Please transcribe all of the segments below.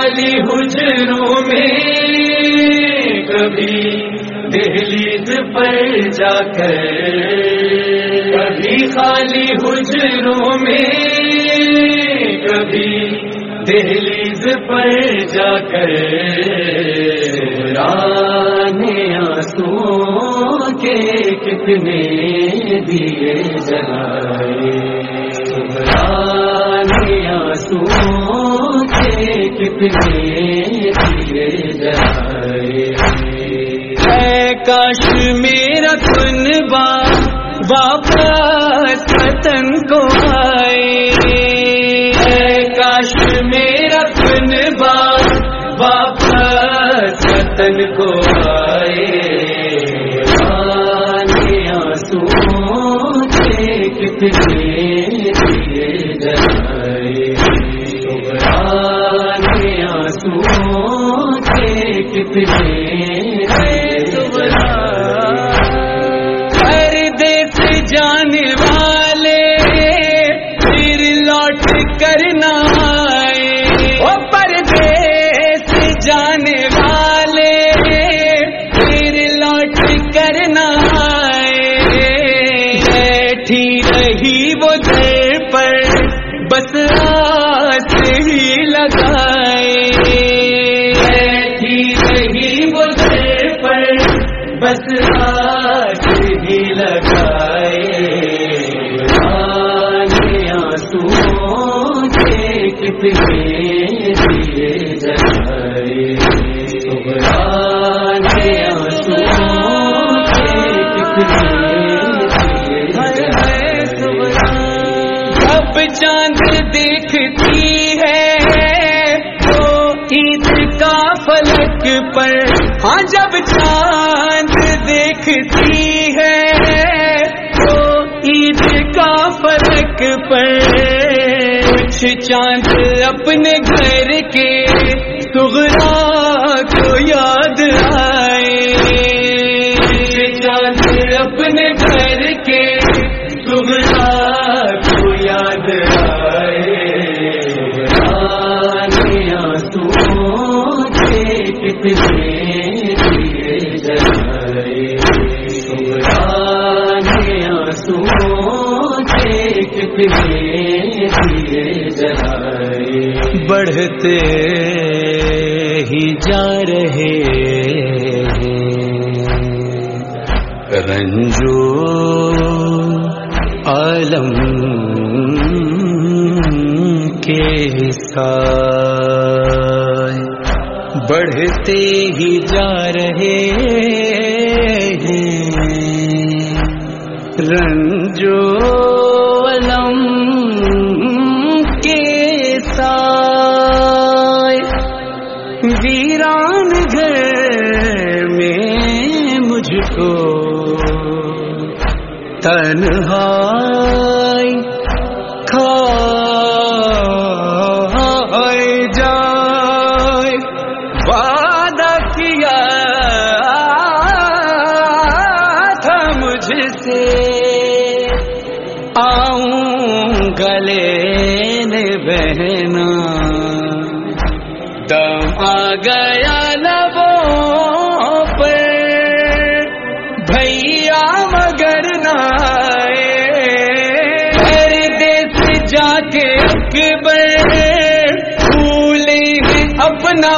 خالی حجروں میں کبھی دہلیز پر جا کر، کبھی خالی حجروں میں کبھی دہلیز پر جا کر آنسو کے کتنے دیے جلائے آنسو کے کتنے کاش میرا کن با واپس وطن کو آئے۔ کاش میرا کن با واپس وطن کو کے چاند دیکھتی ہے تو عید کا فلک پر ہاں جب چاند اپنے گھر کے سغرا کو یاد آئے۔ اپنے گھر کے سغرا کو یاد آئے۔ آنسو کے کتنے دیے جلائے آنسو کے کتنے دیے جلائے بڑھتے ہی جا رہے ہیں۔ رنجو عالم کے سائے۔ بڑھتے ہی جا رہے ہیں۔ رنجو تنہا اکبر بھولے ہیں اپنا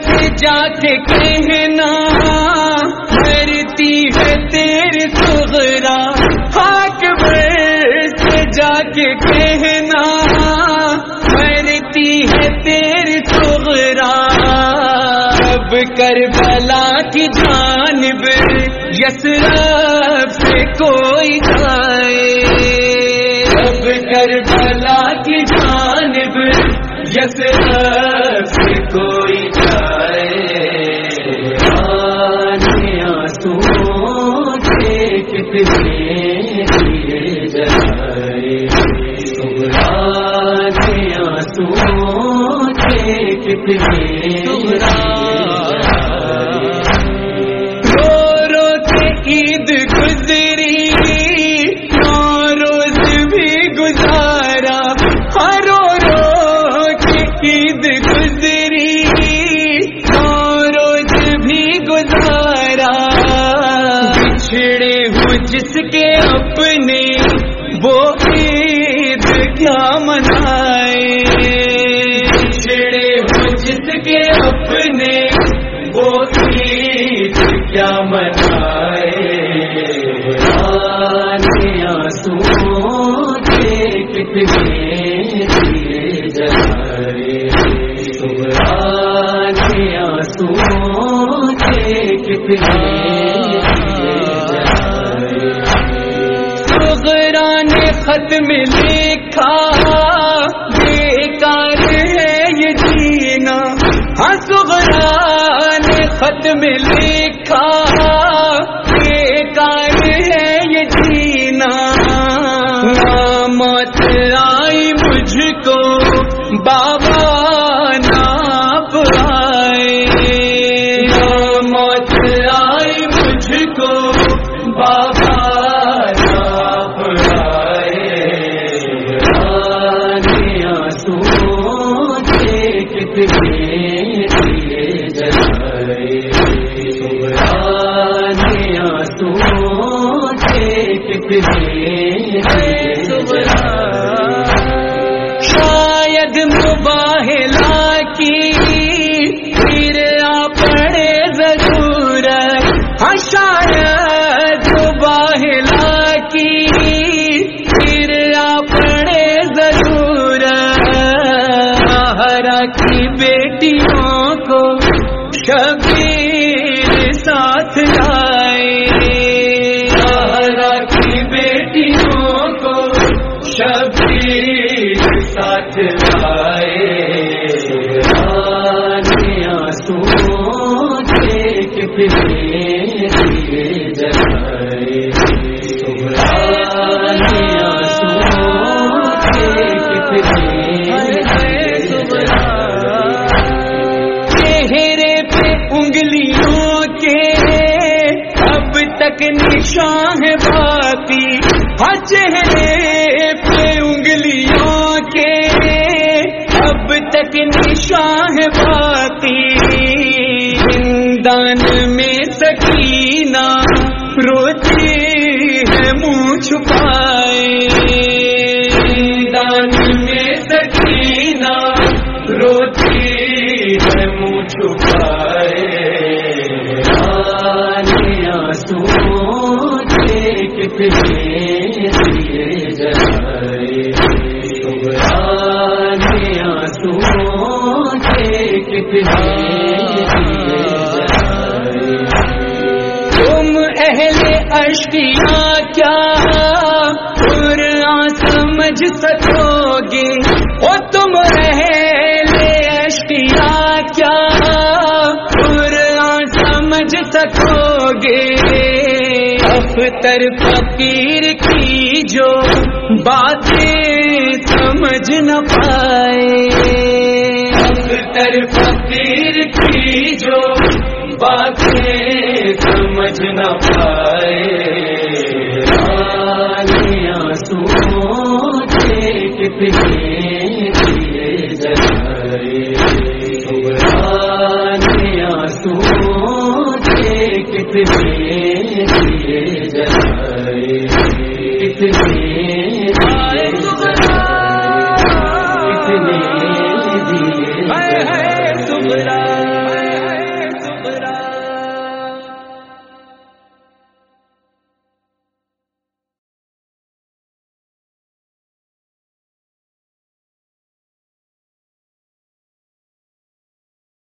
سے جا کے کہنا مرتی ہے تیری سغرا اکبر سے جا کے کہنا کربلا کی جانب یسرف سے کوئی جائے۔ اب کربلا کی جانب یسرف سے کوئی جائے۔ آنسو کے کتنے دیے جائے۔ آنسو کے کتنے بچھڑے ہوں جس کے اپنے وہ عید کیا منائے؟ بچھڑے ہوں جس کے اپنے وہ عید کیا منائے؟ آنسو کتنے جائے آنسو کتنے میں لکھا بیکار ہے یہ جینا۔ موت آئی مجھ کو بابا ناپ آئے موت آئی مجھ کو بابا شاید مباہلا کی پھر آ پڑے ضرور ہاں شاید مباہلا کی پھر آ پڑے ضرور ہرا کی بیٹیوں کو شبیر تک نشان ہے باقی۔ ہر چہرے تم اہل اشکیا کیا قرآن سمجھ سکو گے او تم اہل اشکیا کیا قرآن سمجھ سکو گے اختر فقیر کی جو باتیں سمجھ نہ پائے۔ اختر فقیر کی جو باتیں سمجھ نہ پائے۔ آنسو کے کتنے دیے جائے۔ آنسو کے کتنے اپنے دیے۔ ہے سبرا